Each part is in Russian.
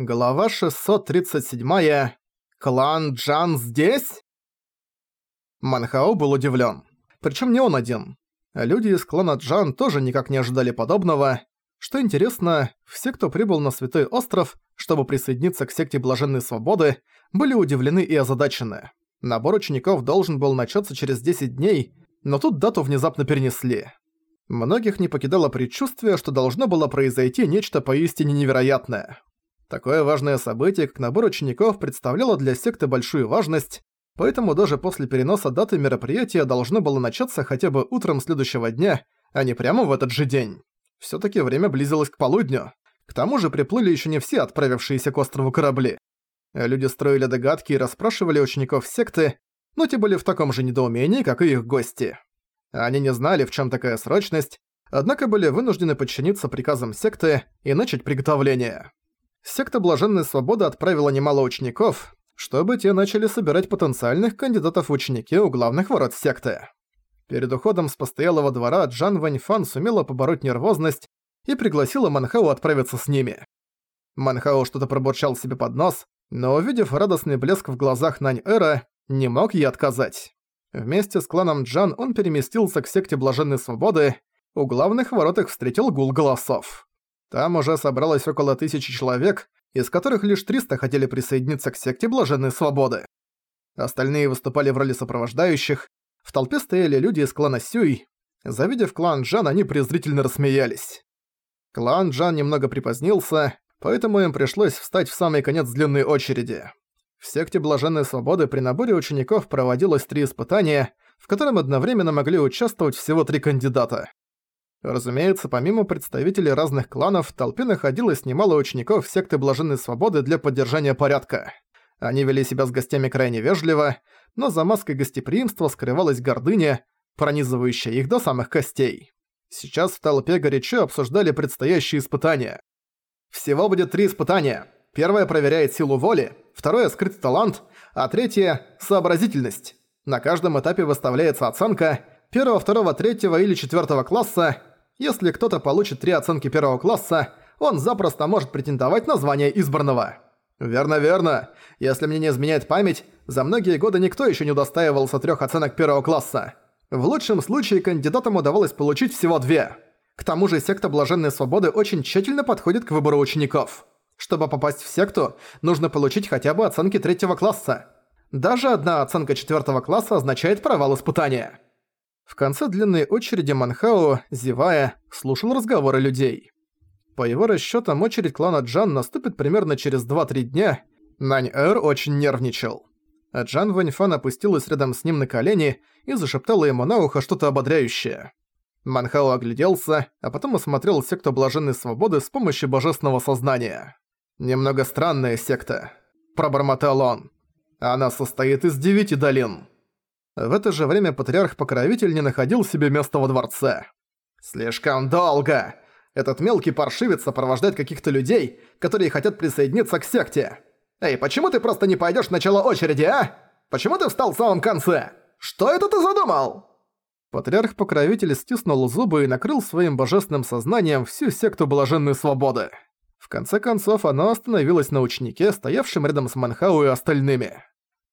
Глава 637. Клан Джан здесь? Манхао был удивлен. Причем не он один. Люди из клана Джан тоже никак не ожидали подобного. Что интересно, все, кто прибыл на Святой Остров, чтобы присоединиться к секте Блаженной Свободы, были удивлены и озадачены. Набор учеников должен был начаться через 10 дней, но тут дату внезапно перенесли. Многих не покидало предчувствие, что должно было произойти нечто поистине невероятное. Такое важное событие, как набор учеников, представляло для секты большую важность, поэтому даже после переноса даты мероприятия должно было начаться хотя бы утром следующего дня, а не прямо в этот же день. Всё-таки время близилось к полудню. К тому же приплыли ещё не все отправившиеся к острову корабли. Люди строили догадки и расспрашивали учеников секты, но те были в таком же недоумении, как и их гости. Они не знали, в чём такая срочность, однако были вынуждены подчиниться приказам секты и начать приготовление секта Блаженной Свободы отправила немало учеников, чтобы те начали собирать потенциальных кандидатов в ученики у главных ворот секты. Перед уходом с постоялого двора Джан Ваньфан сумела побороть нервозность и пригласила Манхау отправиться с ними. Манхау что-то пробурчал себе под нос, но увидев радостный блеск в глазах Нань-Эра, не мог ей отказать. Вместе с кланом Джан он переместился к секте Блаженной Свободы, у главных ворот их встретил гул голосов. Там уже собралось около тысячи человек, из которых лишь 300 хотели присоединиться к секте Блаженной Свободы. Остальные выступали в роли сопровождающих, в толпе стояли люди из клана Сюй. Завидев клан Джан, они презрительно рассмеялись. Клан Джан немного припозднился, поэтому им пришлось встать в самый конец длинной очереди. В секте Блаженной Свободы при наборе учеников проводилось три испытания, в котором одновременно могли участвовать всего три кандидата. Разумеется, помимо представителей разных кланов, в толпе находилось немало учеников секты Блаженной Свободы для поддержания порядка. Они вели себя с гостями крайне вежливо, но за маской гостеприимства скрывалась гордыня, пронизывающая их до самых костей. Сейчас в толпе горячо обсуждали предстоящие испытания. Всего будет три испытания. Первое проверяет силу воли, второе – скрытый талант, а третье – сообразительность. На каждом этапе выставляется оценка первого, второго, третьего или четвертого класса, если кто-то получит три оценки первого класса, он запросто может претендовать на звание избранного. Верно-верно. Если мне не изменяет память, за многие годы никто еще не удостаивался трех оценок первого класса. В лучшем случае кандидатам удавалось получить всего две. К тому же секта Блаженной Свободы очень тщательно подходит к выбору учеников. Чтобы попасть в секту, нужно получить хотя бы оценки третьего класса. Даже одна оценка четвертого класса означает провал испытания. В конце длинной очереди Манхао, зевая, слушал разговоры людей. По его расчётам, очередь клана Джан наступит примерно через 2-3 дня. Нань-Эр очень нервничал. А Джан Ваньфан опустилась рядом с ним на колени и зашептала ему на ухо что-то ободряющее. Манхао огляделся, а потом осмотрел секту Блаженной Свободы с помощью божественного сознания. «Немного странная секта», – пробормотал он. «Она состоит из девяти долин». В это же время патриарх-покровитель не находил себе места во дворце. «Слишком долго! Этот мелкий паршивец сопровождает каких-то людей, которые хотят присоединиться к секте. Эй, почему ты просто не пойдёшь в начало очереди, а? Почему ты встал в самом конце? Что это ты задумал?» Патриарх-покровитель стиснул зубы и накрыл своим божественным сознанием всю секту Блаженной Свободы. В конце концов, оно остановилось на ученике, стоявшем рядом с Манхау и остальными.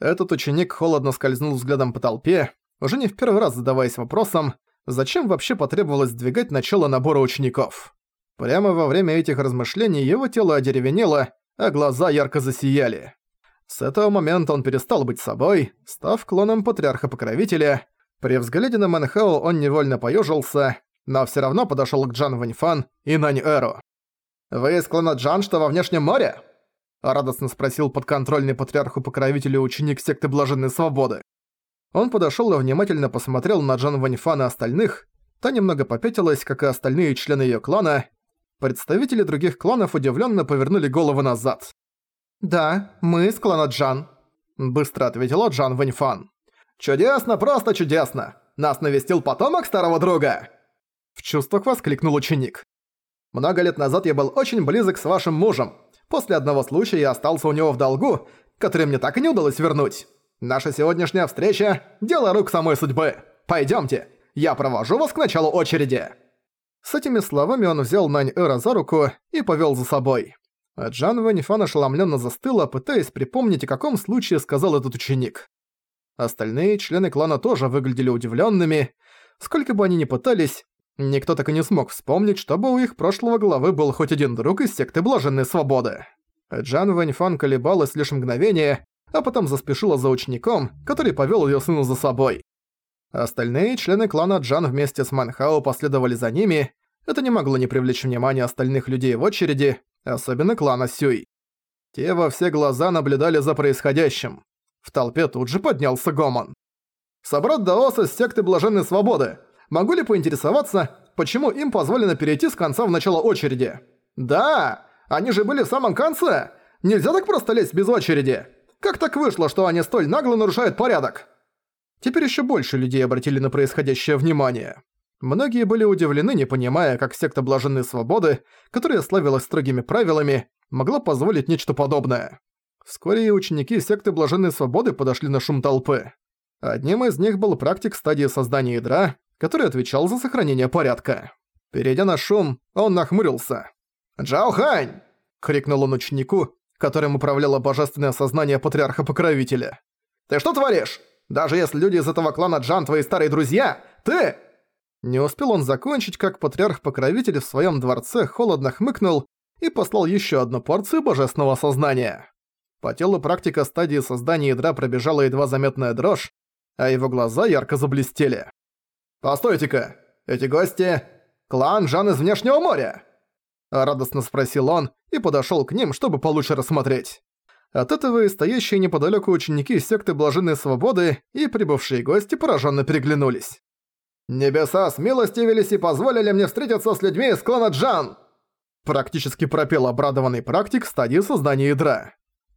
Этот ученик холодно скользнул взглядом по толпе, уже не в первый раз задаваясь вопросом, зачем вообще потребовалось двигать начало набора учеников. Прямо во время этих размышлений его тело одеревенело, а глаза ярко засияли. С этого момента он перестал быть собой, став клоном патриарха-покровителя. При взгляде на Манхао он невольно поёжился, но всё равно подошёл к Джан Ваньфан и Нань Эру. «Вы из клана Джан, что во Внешнем море?» Радостно спросил подконтрольный патриарху-покровителю ученик секты Блаженной Свободы. Он подошёл и внимательно посмотрел на Джан Ваньфана и остальных, та немного попятилась, как и остальные члены её клана. Представители других кланов удивлённо повернули головы назад. «Да, мы из клана Джан», – быстро ответила Джан Ваньфан. «Чудесно, просто чудесно! Нас навестил потомок старого друга!» В чувствах воскликнул ученик. «Много лет назад я был очень близок с вашим мужем, После одного случая я остался у него в долгу, который мне так и не удалось вернуть. Наша сегодняшняя встреча – дело рук самой судьбы. Пойдёмте, я провожу вас к началу очереди». С этими словами он взял Нань Эра за руку и повёл за собой. Джан Вэньфан ошеломленно застыла, пытаясь припомнить, о каком случае сказал этот ученик. Остальные члены клана тоже выглядели удивленными. Сколько бы они ни пытались, никто так и не смог вспомнить, чтобы у их прошлого главы был хоть один друг из секты Блаженной Свободы. Джан Вэньфан колебалась лишь мгновение, а потом заспешила за учеником, который повел ее сына за собой. Остальные члены клана Джан вместе с Манхао последовали за ними. Это не могло не привлечь внимания остальных людей в очереди, особенно клана Сюй. Те во все глаза наблюдали за происходящим. В толпе тут же поднялся гомон. «Собрат Даос из секты Блаженной Свободы. Могу ли поинтересоваться, почему им позволено перейти с конца в начало очереди?» «Да! Они же были в самом конце! Нельзя так просто лезть без очереди! Как так вышло, что они столь нагло нарушают порядок?» Теперь еще больше людей обратили на происходящее внимание. Многие были удивлены, не понимая, как секта Блаженной Свободы, которая славилась строгими правилами, могла позволить нечто подобное. Вскоре и ученики секты Блаженной Свободы подошли на шум толпы. Одним из них был практик стадии создания ядра, который отвечал за сохранение порядка. Перейдя на шум, он нахмурился. «Джао Хань!» — крикнул он ученику, которым управляло божественное сознание Патриарха-Покровителя. «Ты что творишь? Даже если люди из этого клана Джан твои старые друзья, ты...» Не успел он закончить, как Патриарх-Покровитель в своем дворце холодно хмыкнул и послал еще одну порцию божественного сознания. По телу практика стадии создания ядра пробежала едва заметная дрожь, а его глаза ярко заблестели. «Постойте-ка, эти гости... Клан Жан из Внешнего моря!» Радостно спросил он и подошёл к ним, чтобы получше рассмотреть. От этого и стоящие неподалёку ученики секты Блаженной Свободы и прибывшие гости поражённо переглянулись. «Небеса смилостивились и позволили мне встретиться с людьми из клана Джан!» Практически пропел обрадованный практик стадии создания ядра.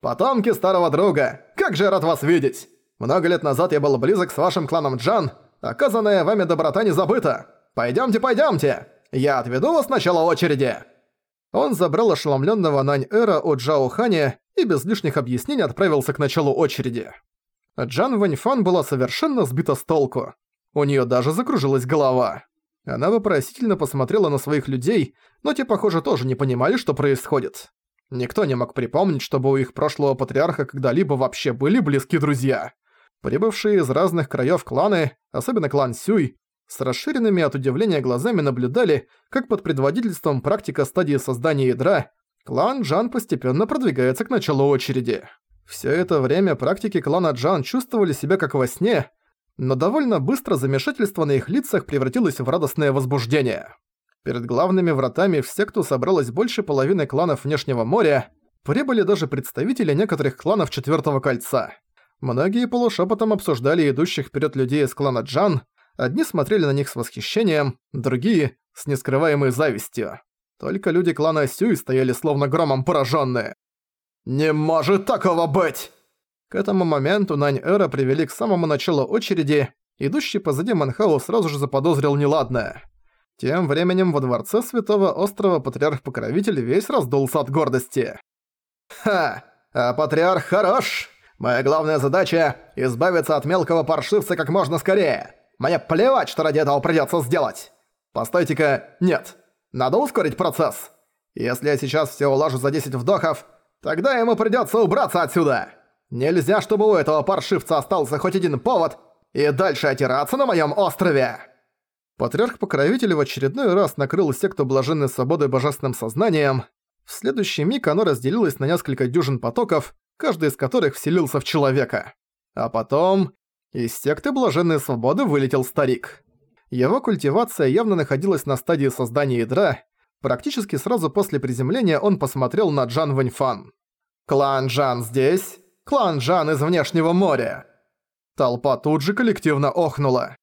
«Потомки старого друга! Как же рад вас видеть! Много лет назад я был близок с вашим кланом Джан, оказанная вами доброта не забыта! Пойдёмте, пойдёмте! Я отведу вас начало очереди!» Он забрал ошеломлённого Нань-Эра от Джао Ханя и без лишних объяснений отправился к началу очереди. Джан Вэньфан была совершенно сбита с толку. У неё даже закружилась голова. Она вопросительно посмотрела на своих людей, но те, похоже, тоже не понимали, что происходит. Никто не мог припомнить, чтобы у их прошлого патриарха когда-либо вообще были близкие друзья. Прибывшие из разных краев кланы, особенно клан Сюй, с расширенными от удивления глазами наблюдали, как под предводительством практика стадии создания ядра клан Джан постепенно продвигается к началу очереди. Все это время практики клана Джан чувствовали себя как во сне, но довольно быстро замешательство на их лицах превратилось в радостное возбуждение. Перед главными вратами в секту собралось больше половины кланов Внешнего моря, прибыли даже представители некоторых кланов Четвёртого кольца. Многие полушепотом обсуждали идущих вперед людей из клана Джан, одни смотрели на них с восхищением, другие — с нескрываемой завистью. Только люди клана Сюй стояли словно громом пораженные. «Не может такого быть!» К этому моменту Нань-Эра привели к самому началу очереди, идущий позади Манхау сразу же заподозрил неладное. Тем временем во дворце Святого Острова Патриарх-Покровитель весь раздулся от гордости. «Ха! А Патриарх хорош! Моя главная задача – избавиться от мелкого паршивца как можно скорее. Мне плевать, что ради этого придётся сделать. Постойте-ка, нет. Надо ускорить процесс. Если я сейчас всё улажу за 10 вдохов, тогда ему придётся убраться отсюда. Нельзя, чтобы у этого паршивца остался хоть один повод и дальше отираться на моём острове. Патриарх-покровитель в очередной раз накрыл секту блаженной свободы божественным сознанием. В следующий миг оно разделилось на несколько дюжин потоков, каждый из которых вселился в человека. А потом... Из секты блаженной свободы вылетел старик. Его культивация явно находилась на стадии создания ядра. Практически сразу после приземления он посмотрел на Джан Вэньфан. «Клан Джан здесь? Клан Джан из Внешнего моря!» Толпа тут же коллективно охнула.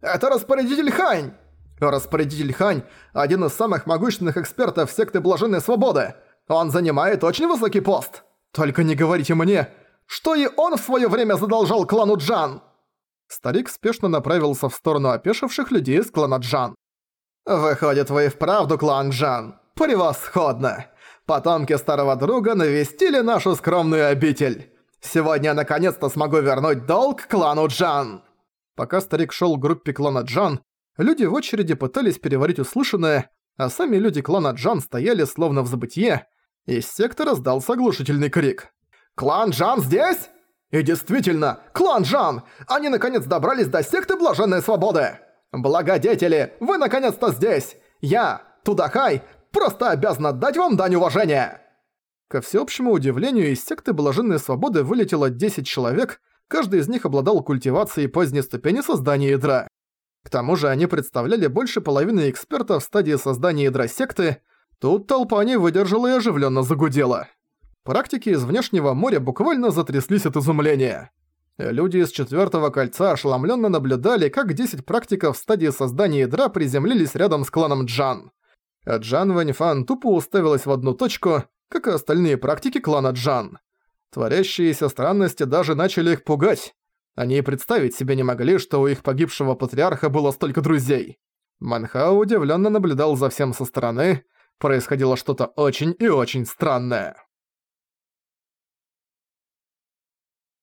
«Это распорядитель Хань!» «Распорядитель Хань – один из самых могущественных экспертов секты Блаженной Свободы. Он занимает очень высокий пост. Только не говорите мне, что и он в своё время задолжал клану Джан!» Старик спешно направился в сторону опешивших людей из клана Джан. «Выходит, вы и вправду клан Джан. Превосходно! Потомки старого друга навестили нашу скромную обитель. Сегодня я наконец-то смогу вернуть долг клану Джан!» Пока старик шел к группе клана Джан, люди в очереди пытались переварить услышанное, а сами люди клана Джан стояли словно в забытье, Из секты раздался оглушительный крик. «Клан Джан здесь?» «И действительно, клан Джан! Они наконец добрались до секты Блаженной Свободы! Благодетели, вы наконец-то здесь! Я, Тудахай, просто обязан отдать вам дань уважения!» Ко всеобщему удивлению, из секты Блаженной Свободы вылетело 10 человек, каждый из них обладал культивацией поздней ступени создания ядра. К тому же они представляли больше половины экспертов в стадии создания ядра секты, тут толпа не выдержала и оживленно загудела. Практики из внешнего моря буквально затряслись от изумления. Люди из четвертого кольца ошеломленно наблюдали, как 10 практиков в стадии создания ядра приземлились рядом с кланом Джан. А Джан Вэньфан тупо уставилась в одну точку, как и остальные практики клана Джан. Творящиеся странности даже начали их пугать. Они и представить себе не могли, что у их погибшего патриарха было столько друзей. Манхао удивленно наблюдал за всем со стороны. Происходило что-то очень и очень странное.